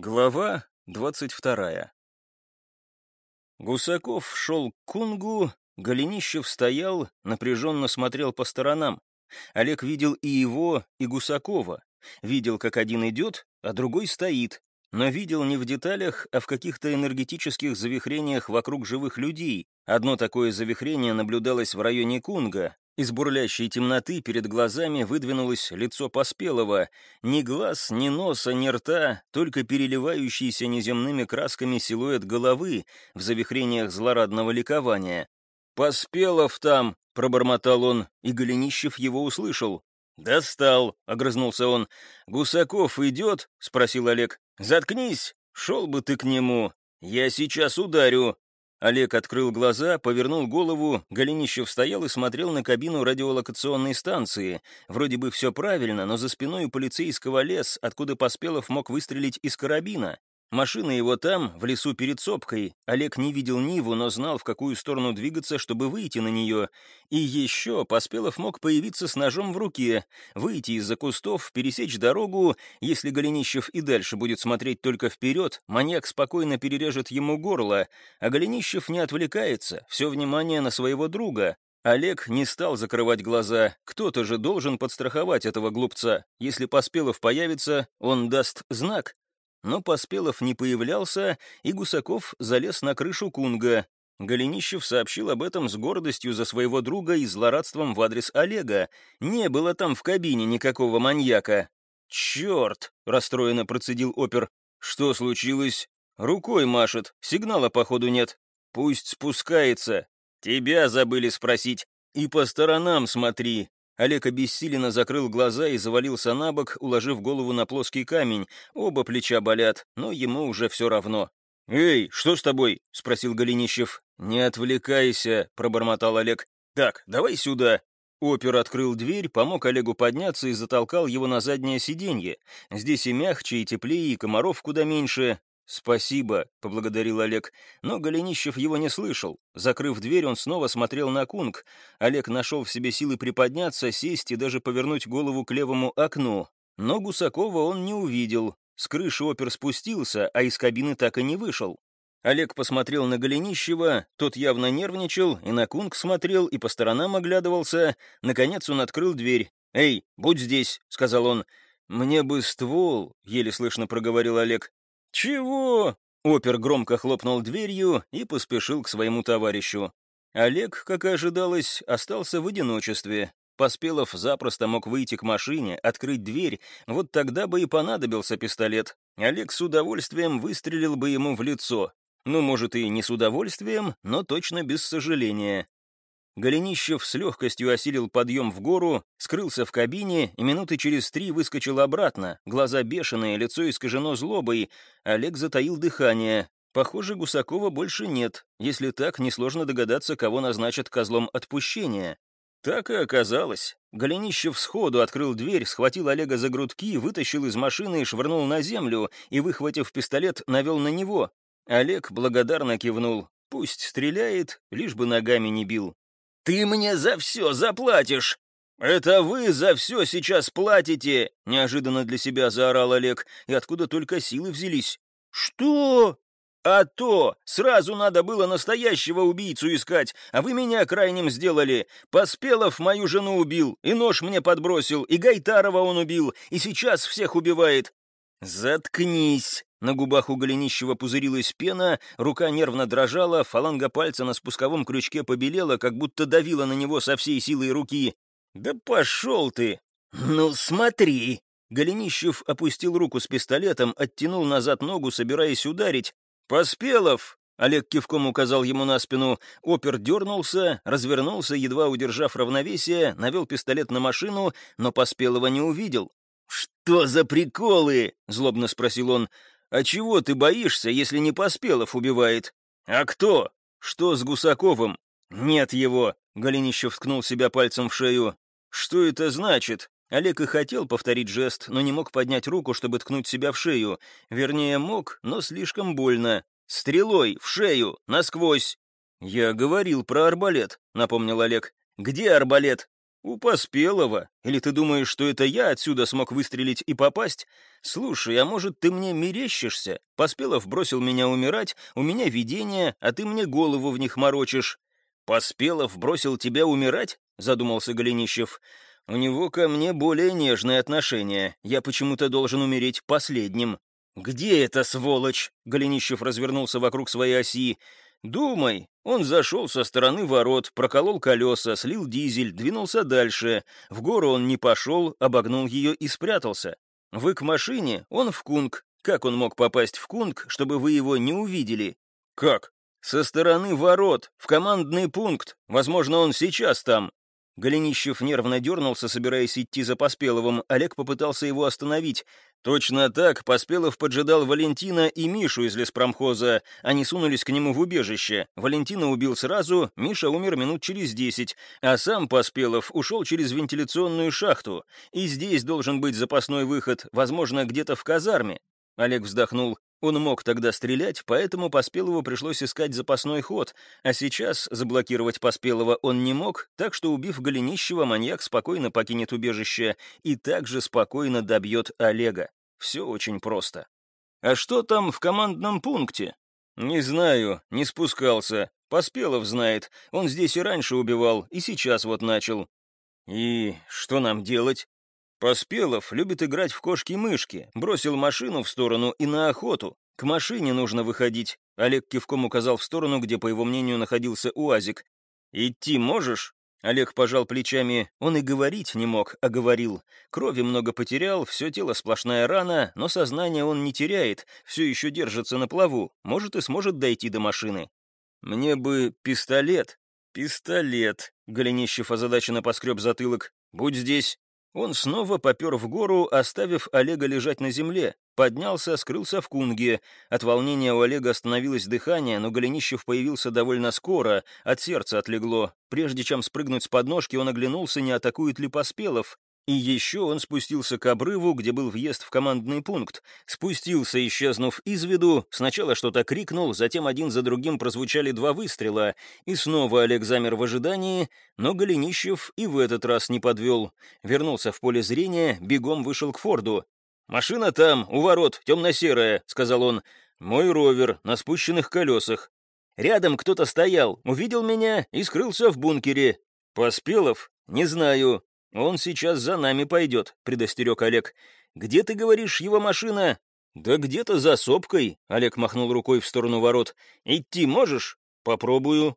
Глава двадцать вторая. Гусаков шел к Кунгу, Голенищев стоял, напряженно смотрел по сторонам. Олег видел и его, и Гусакова. Видел, как один идет, а другой стоит. Но видел не в деталях, а в каких-то энергетических завихрениях вокруг живых людей. Одно такое завихрение наблюдалось в районе Кунга, из бурлящей темноты перед глазами выдвинулось лицо Поспелого. Ни глаз, ни носа, ни рта, только переливающийся неземными красками силуэт головы в завихрениях злорадного ликования. «Поспелов там!» — пробормотал он, и Голенищев его услышал. «Достал!» — огрызнулся он. «Гусаков идет?» — спросил Олег. «Заткнись! Шел бы ты к нему! Я сейчас ударю!» Олег открыл глаза, повернул голову, Голенищев стоял и смотрел на кабину радиолокационной станции. Вроде бы все правильно, но за спиной у полицейского лес, откуда Поспелов мог выстрелить из карабина. Машина его там, в лесу перед сопкой. Олег не видел Ниву, но знал, в какую сторону двигаться, чтобы выйти на нее. И еще Поспелов мог появиться с ножом в руке, выйти из-за кустов, пересечь дорогу. Если Голенищев и дальше будет смотреть только вперед, маньяк спокойно перережет ему горло. А Голенищев не отвлекается, все внимание на своего друга. Олег не стал закрывать глаза. Кто-то же должен подстраховать этого глупца. Если Поспелов появится, он даст знак. Но Поспелов не появлялся, и Гусаков залез на крышу Кунга. Голенищев сообщил об этом с гордостью за своего друга и злорадством в адрес Олега. Не было там в кабине никакого маньяка. «Черт!» — расстроенно процедил опер. «Что случилось?» «Рукой машет, сигнала, походу, нет. Пусть спускается. Тебя забыли спросить. И по сторонам смотри. Олег обессиленно закрыл глаза и завалился на бок, уложив голову на плоский камень. Оба плеча болят, но ему уже все равно. «Эй, что с тобой?» — спросил Голенищев. «Не отвлекайся», — пробормотал Олег. «Так, давай сюда». Опер открыл дверь, помог Олегу подняться и затолкал его на заднее сиденье. Здесь и мягче, и теплее, и комаров куда меньше. «Спасибо», — поблагодарил Олег, но Голенищев его не слышал. Закрыв дверь, он снова смотрел на Кунг. Олег нашел в себе силы приподняться, сесть и даже повернуть голову к левому окну. Но Гусакова он не увидел. С крыши опер спустился, а из кабины так и не вышел. Олег посмотрел на Голенищева, тот явно нервничал, и на Кунг смотрел, и по сторонам оглядывался. Наконец он открыл дверь. «Эй, будь здесь», — сказал он. «Мне бы ствол», — еле слышно проговорил Олег. «Чего?» — опер громко хлопнул дверью и поспешил к своему товарищу. Олег, как и ожидалось, остался в одиночестве. Поспелов запросто мог выйти к машине, открыть дверь, вот тогда бы и понадобился пистолет. Олег с удовольствием выстрелил бы ему в лицо. Ну, может, и не с удовольствием, но точно без сожаления. Голенищев с легкостью осилил подъем в гору, скрылся в кабине и минуты через три выскочил обратно, глаза бешеные, лицо искажено злобой. Олег затаил дыхание. Похоже, Гусакова больше нет. Если так, несложно догадаться, кого назначат козлом отпущения. Так и оказалось. Голенищев сходу открыл дверь, схватил Олега за грудки, вытащил из машины и швырнул на землю, и, выхватив пистолет, навел на него. Олег благодарно кивнул. Пусть стреляет, лишь бы ногами не бил. «Ты мне за все заплатишь!» «Это вы за все сейчас платите!» — неожиданно для себя заорал Олег. И откуда только силы взялись. «Что?» «А то! Сразу надо было настоящего убийцу искать, а вы меня крайним сделали. Поспелов мою жену убил, и нож мне подбросил, и Гайтарова он убил, и сейчас всех убивает». «Заткнись!» На губах у Голенищева пузырилась пена, рука нервно дрожала, фаланга пальца на спусковом крючке побелела, как будто давила на него со всей силой руки. «Да пошел ты!» «Ну, смотри!» Голенищев опустил руку с пистолетом, оттянул назад ногу, собираясь ударить. «Поспелов!» Олег кивком указал ему на спину. Опер дернулся, развернулся, едва удержав равновесие, навел пистолет на машину, но Поспелова не увидел. «Что за приколы?» — злобно спросил он. «А чего ты боишься, если не Поспелов убивает?» «А кто? Что с Гусаковым?» «Нет его!» — Голенищев ткнул себя пальцем в шею. «Что это значит?» Олег и хотел повторить жест, но не мог поднять руку, чтобы ткнуть себя в шею. Вернее, мог, но слишком больно. «Стрелой, в шею, насквозь!» «Я говорил про арбалет», — напомнил Олег. «Где арбалет?» «У Поспелого? Или ты думаешь, что это я отсюда смог выстрелить и попасть? Слушай, а может, ты мне мерещишься? Поспелов бросил меня умирать, у меня видение, а ты мне голову в них морочишь». «Поспелов бросил тебя умирать?» — задумался Голенищев. «У него ко мне более нежное отношение. Я почему-то должен умереть последним». «Где эта сволочь?» — Голенищев развернулся вокруг своей оси. «Думай, он зашел со стороны ворот, проколол колеса, слил дизель, двинулся дальше. В гору он не пошел, обогнул ее и спрятался. Вы к машине, он в кунг. Как он мог попасть в кунг, чтобы вы его не увидели? Как? Со стороны ворот, в командный пункт. Возможно, он сейчас там. Голенищев нервно дернулся, собираясь идти за Поспеловым. Олег попытался его остановить. Точно так Поспелов поджидал Валентина и Мишу из леспромхоза. Они сунулись к нему в убежище. Валентина убил сразу, Миша умер минут через десять, а сам Поспелов ушел через вентиляционную шахту. И здесь должен быть запасной выход, возможно, где-то в казарме. Олег вздохнул. Он мог тогда стрелять, поэтому Поспелову пришлось искать запасной ход, а сейчас заблокировать Поспелова он не мог, так что, убив Голенищева, маньяк спокойно покинет убежище и также спокойно добьет Олега. Все очень просто. «А что там в командном пункте?» «Не знаю, не спускался. Поспелов знает. Он здесь и раньше убивал, и сейчас вот начал». «И что нам делать?» Поспелов любит играть в кошки-мышки, бросил машину в сторону и на охоту. К машине нужно выходить. Олег кивком указал в сторону, где, по его мнению, находился УАЗик. «Идти можешь?» Олег пожал плечами. Он и говорить не мог, а говорил. Крови много потерял, все тело сплошная рана, но сознание он не теряет, все еще держится на плаву, может и сможет дойти до машины. «Мне бы пистолет». «Пистолет», — Голенищев озадаченно поскреб затылок. «Будь здесь». Он снова попер в гору, оставив Олега лежать на земле. Поднялся, скрылся в кунге. От волнения у Олега остановилось дыхание, но Голенищев появился довольно скоро, от сердца отлегло. Прежде чем спрыгнуть с подножки, он оглянулся, не атакует ли Поспелов. И еще он спустился к обрыву, где был въезд в командный пункт. Спустился, исчезнув из виду, сначала что-то крикнул, затем один за другим прозвучали два выстрела, и снова Олег замер в ожидании, но Голенищев и в этот раз не подвел. Вернулся в поле зрения, бегом вышел к Форду. «Машина там, у ворот, темно-серая», — сказал он. «Мой ровер, на спущенных колесах. Рядом кто-то стоял, увидел меня и скрылся в бункере. Поспелов? Не знаю. «Он сейчас за нами пойдет», — предостерег Олег. «Где, ты говоришь, его машина?» «Да где-то за сопкой», — Олег махнул рукой в сторону ворот. «Идти можешь?» «Попробую».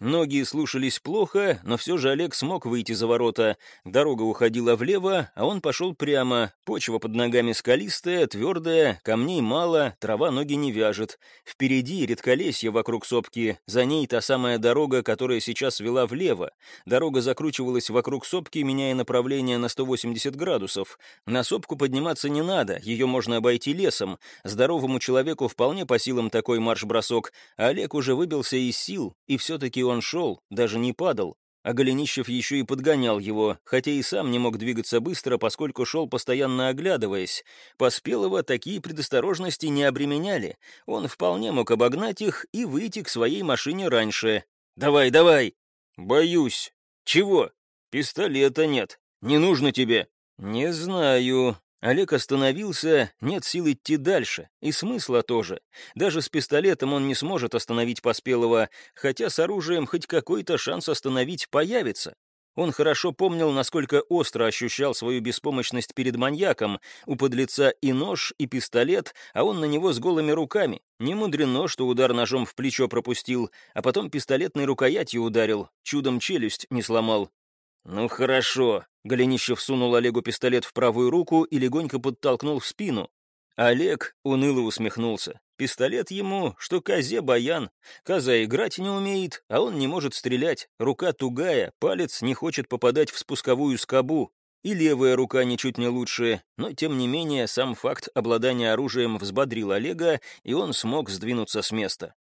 Ноги слушались плохо, но все же Олег смог выйти за ворота. Дорога уходила влево, а он пошел прямо. Почва под ногами скалистая, твердая, камней мало, трава ноги не вяжет. Впереди редколесье вокруг сопки, за ней та самая дорога, которая сейчас вела влево. Дорога закручивалась вокруг сопки, меняя направление на 180 градусов. На сопку подниматься не надо, ее можно обойти лесом. Здоровому человеку вполне по силам такой марш-бросок. Олег уже выбился из сил, и все-таки он шел, даже не падал, а Голенищев еще и подгонял его, хотя и сам не мог двигаться быстро, поскольку шел постоянно оглядываясь. Поспелого такие предосторожности не обременяли. Он вполне мог обогнать их и выйти к своей машине раньше. «Давай, давай!» «Боюсь». «Чего?» «Пистолета нет. Не нужно тебе». «Не знаю», Олег остановился, нет сил идти дальше, и смысла тоже. Даже с пистолетом он не сможет остановить Поспелого, хотя с оружием хоть какой-то шанс остановить появится. Он хорошо помнил, насколько остро ощущал свою беспомощность перед маньяком. У подлеца и нож, и пистолет, а он на него с голыми руками. Не мудрено, что удар ножом в плечо пропустил, а потом пистолетной рукоятью ударил, чудом челюсть не сломал. «Ну хорошо», — Голенищев сунул Олегу пистолет в правую руку и легонько подтолкнул в спину. Олег уныло усмехнулся. Пистолет ему, что козе баян. Коза играть не умеет, а он не может стрелять. Рука тугая, палец не хочет попадать в спусковую скобу. И левая рука ничуть не лучше, но тем не менее сам факт обладания оружием взбодрил Олега, и он смог сдвинуться с места.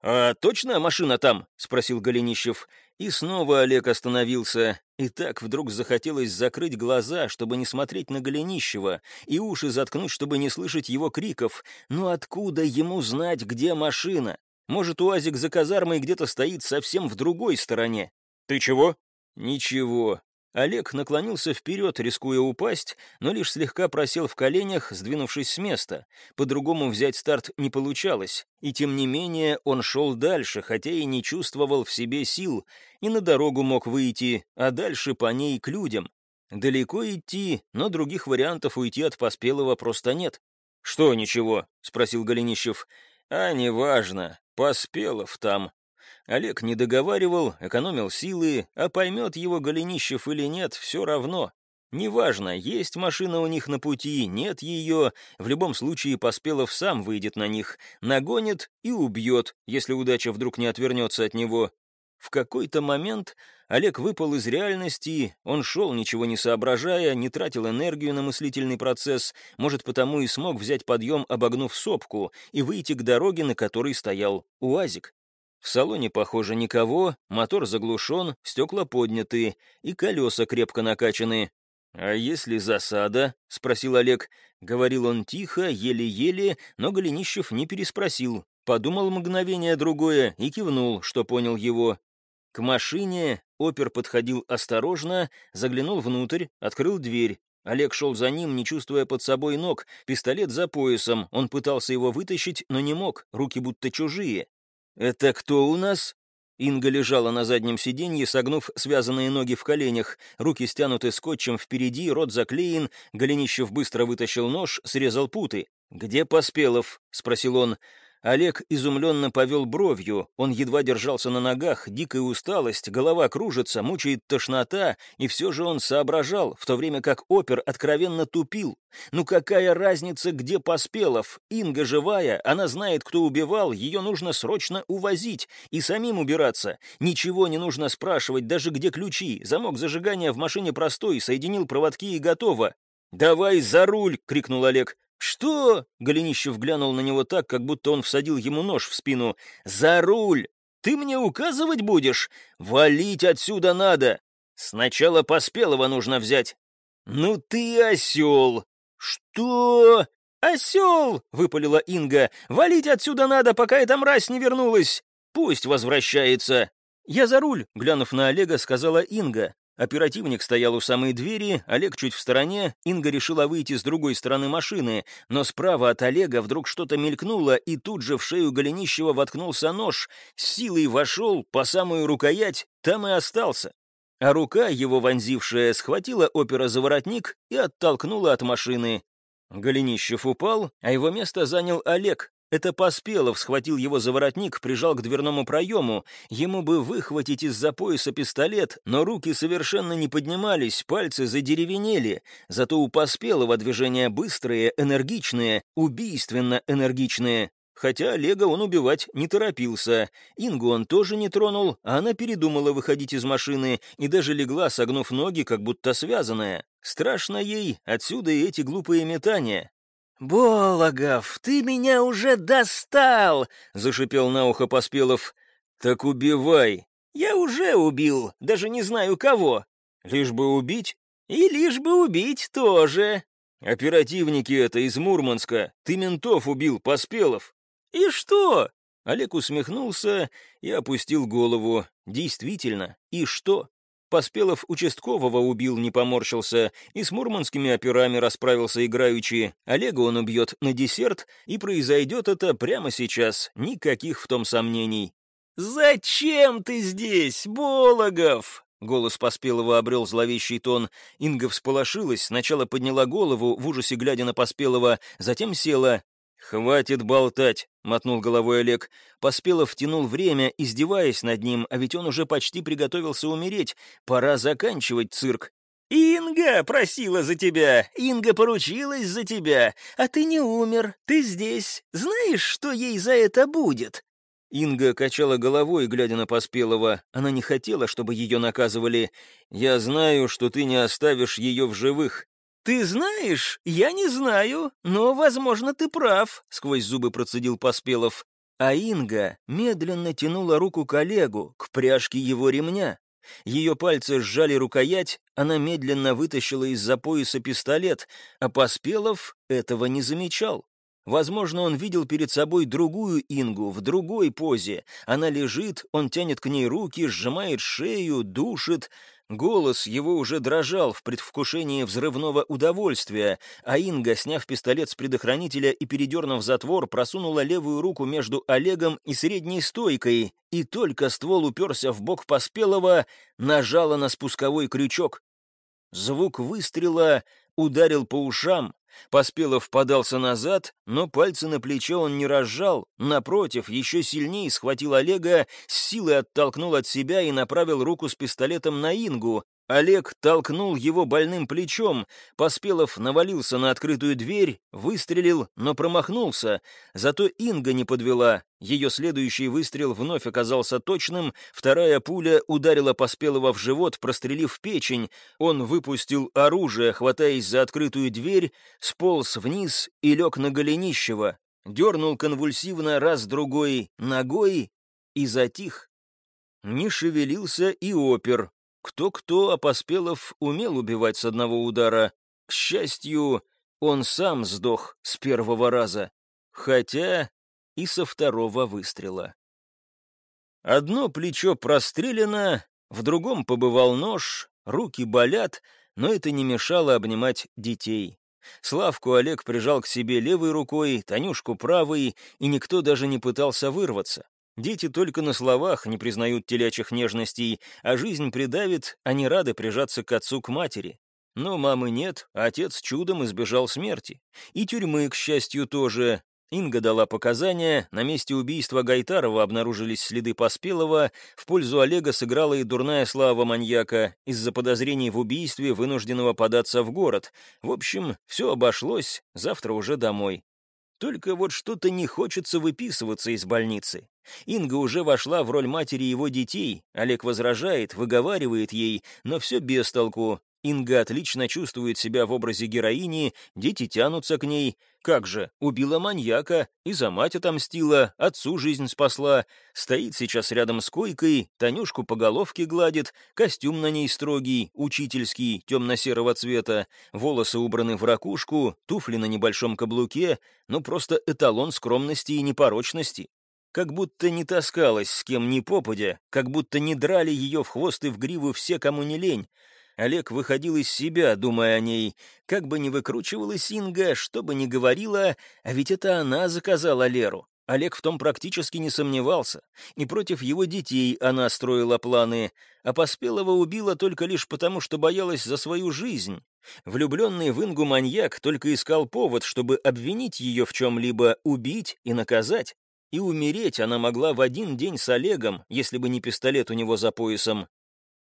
«А точно машина там?» — спросил Голенищев. И снова Олег остановился. И так вдруг захотелось закрыть глаза, чтобы не смотреть на Голенищева, и уши заткнуть, чтобы не слышать его криков. Но откуда ему знать, где машина? Может, УАЗик за казармой где-то стоит совсем в другой стороне? «Ты чего?» «Ничего». Олег наклонился вперед, рискуя упасть, но лишь слегка просел в коленях, сдвинувшись с места. По-другому взять старт не получалось, и тем не менее он шел дальше, хотя и не чувствовал в себе сил, и на дорогу мог выйти, а дальше по ней к людям. Далеко идти, но других вариантов уйти от Поспелого просто нет. «Что ничего?» — спросил Голенищев. «А, неважно. Поспелов там», Олег не договаривал, экономил силы, а поймет его Голенищев или нет, все равно. Неважно, есть машина у них на пути, нет ее, в любом случае Поспелов сам выйдет на них, нагонит и убьет, если удача вдруг не отвернется от него. В какой-то момент Олег выпал из реальности, он шел, ничего не соображая, не тратил энергию на мыслительный процесс, может, потому и смог взять подъем, обогнув сопку, и выйти к дороге, на которой стоял УАЗик. В салоне, похоже, никого, мотор заглушен, стекла подняты и колеса крепко накачаны. «А если засада?» — спросил Олег. Говорил он тихо, еле-еле, но Голенищев не переспросил. Подумал мгновение другое и кивнул, что понял его. К машине опер подходил осторожно, заглянул внутрь, открыл дверь. Олег шел за ним, не чувствуя под собой ног, пистолет за поясом. Он пытался его вытащить, но не мог, руки будто чужие. «Это кто у нас?» Инга лежала на заднем сиденье, согнув связанные ноги в коленях, руки стянуты скотчем впереди, рот заклеен, Голенищев быстро вытащил нож, срезал путы. «Где Поспелов?» — спросил он. Олег изумленно повел бровью, он едва держался на ногах, дикая усталость, голова кружится, мучает тошнота, и все же он соображал, в то время как опер откровенно тупил. Ну какая разница, где Поспелов? Инга живая, она знает, кто убивал, ее нужно срочно увозить и самим убираться. Ничего не нужно спрашивать, даже где ключи. Замок зажигания в машине простой, соединил проводки и готово. «Давай за руль!» — крикнул Олег. «Что?» — Голенищев глянул на него так, как будто он всадил ему нож в спину. «За руль! Ты мне указывать будешь? Валить отсюда надо! Сначала Поспелого нужно взять!» «Ну ты осел!» «Что?» «Осел!» — выпалила Инга. «Валить отсюда надо, пока эта мразь не вернулась! Пусть возвращается!» «Я за руль!» — глянув на Олега, сказала Инга. Оперативник стоял у самой двери, Олег чуть в стороне, Инга решила выйти с другой стороны машины, но справа от Олега вдруг что-то мелькнуло, и тут же в шею Голенищева воткнулся нож, с силой вошел по самую рукоять, там и остался. А рука, его вонзившая, схватила опера за воротник и оттолкнула от машины. Голенищев упал, а его место занял Олег, это Поспелов схватил его за воротник, прижал к дверному проему. Ему бы выхватить из-за пояса пистолет, но руки совершенно не поднимались, пальцы задеревенели. Зато у Поспелова движения быстрые, энергичные, убийственно энергичные. Хотя Олега он убивать не торопился. Ингу он тоже не тронул, а она передумала выходить из машины и даже легла, согнув ноги, как будто связанная. Страшно ей, отсюда и эти глупые метания. «Бологов, ты меня уже достал!» — зашипел на ухо Поспелов. «Так убивай!» «Я уже убил, даже не знаю кого». «Лишь бы убить?» «И лишь бы убить тоже». «Оперативники это из Мурманска. Ты ментов убил, Поспелов». «И что?» Олег усмехнулся и опустил голову. «Действительно, и что?» Поспелов участкового убил, не поморщился, и с мурманскими операми расправился играючи. Олега он убьет на десерт, и произойдет это прямо сейчас, никаких в том сомнений. «Зачем ты здесь, Бологов?» Голос Поспелого обрел зловещий тон. Инга всполошилась, сначала подняла голову, в ужасе глядя на Поспелого, затем села. «Хватит болтать», — мотнул головой Олег. Поспелов тянул время, издеваясь над ним, а ведь он уже почти приготовился умереть. Пора заканчивать цирк. «Инга просила за тебя, Инга поручилась за тебя, а ты не умер, ты здесь. Знаешь, что ей за это будет?» Инга качала головой, глядя на Поспелого. Она не хотела, чтобы ее наказывали. «Я знаю, что ты не оставишь ее в живых. «Ты знаешь, я не знаю, но, возможно, ты прав», — сквозь зубы процедил Поспелов. А Инга медленно тянула руку к Олегу, к пряжке его ремня. Ее пальцы сжали рукоять, она медленно вытащила из-за пояса пистолет, а Поспелов этого не замечал. Возможно, он видел перед собой другую Ингу в другой позе. Она лежит, он тянет к ней руки, сжимает шею, душит. Голос его уже дрожал в предвкушении взрывного удовольствия, а Инга, сняв пистолет с предохранителя и передернув затвор, просунула левую руку между Олегом и средней стойкой, и только ствол уперся в бок Поспелого, нажала на спусковой крючок. Звук выстрела ударил по ушам, Поспелов подался назад, но пальцы на плечо он не разжал, напротив, еще сильнее схватил Олега, с силой оттолкнул от себя и направил руку с пистолетом на Ингу. Олег толкнул его больным плечом. Поспелов навалился на открытую дверь, выстрелил, но промахнулся. Зато Инга не подвела. Ее следующий выстрел вновь оказался точным, вторая пуля ударила Поспелова в живот, прострелив печень. Он выпустил оружие, хватаясь за открытую дверь, сполз вниз и лег на голенищево. Дернул конвульсивно раз-другой ногой и затих. Не шевелился и опер, кто-кто, а Поспелов умел убивать с одного удара. К счастью, он сам сдох с первого раза, хотя и со второго выстрела. Одно плечо прострелено, в другом побывал нож, руки болят, но это не мешало обнимать детей. Славку Олег прижал к себе левой рукой, Танюшку правой, и никто даже не пытался вырваться. Дети только на словах не признают телячьих нежностей, а жизнь придавит, они рады прижаться к отцу, к матери. Но мамы нет, а отец чудом избежал смерти. И тюрьмы, к счастью, тоже. Инга дала показания, на месте убийства Гайтарова обнаружились следы Поспелого, в пользу Олега сыграла и дурная слава маньяка, из-за подозрений в убийстве, вынужденного податься в город. В общем, все обошлось, завтра уже домой. Только вот что-то не хочется выписываться из больницы. Инга уже вошла в роль матери его детей. Олег возражает, выговаривает ей, но все без толку. Инга отлично чувствует себя в образе героини, дети тянутся к ней. Как же, убила маньяка, и за мать отомстила, отцу жизнь спасла. Стоит сейчас рядом с койкой, Танюшку по головке гладит, костюм на ней строгий, учительский, темно-серого цвета, волосы убраны в ракушку, туфли на небольшом каблуке, ну просто эталон скромности и непорочности как будто не таскалась с кем ни попадя, как будто не драли ее в хвост и в гриву все, кому не лень. Олег выходил из себя, думая о ней. Как бы ни выкручивалась Инга, что бы ни говорила, а ведь это она заказала Леру. Олег в том практически не сомневался. И против его детей она строила планы, а Поспелого убила только лишь потому, что боялась за свою жизнь. Влюбленный в Ингу маньяк только искал повод, чтобы обвинить ее в чем-либо, убить и наказать. И умереть она могла в один день с Олегом, если бы не пистолет у него за поясом.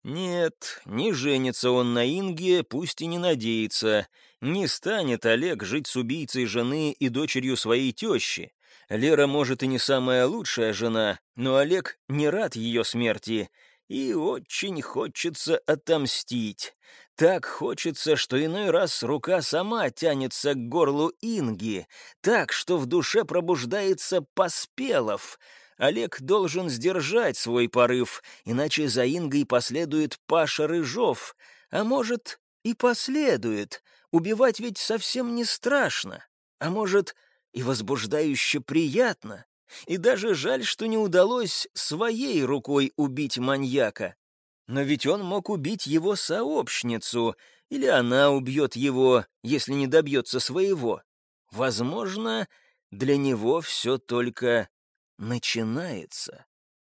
Нет, не женится он на Инге, пусть и не надеется. Не станет Олег жить с убийцей жены и дочерью своей тещи. Лера, может, и не самая лучшая жена, но Олег не рад ее смерти, и очень хочется отомстить. Так хочется, что иной раз рука сама тянется к горлу Инги, так, что в душе пробуждается Поспелов — Олег должен сдержать свой порыв, иначе за Ингой последует Паша Рыжов. А может, и последует. Убивать ведь совсем не страшно. А может, и возбуждающе приятно. И даже жаль, что не удалось своей рукой убить маньяка. Но ведь он мог убить его сообщницу, или она убьет его, если не добьется своего. Возможно, для него все только начинается.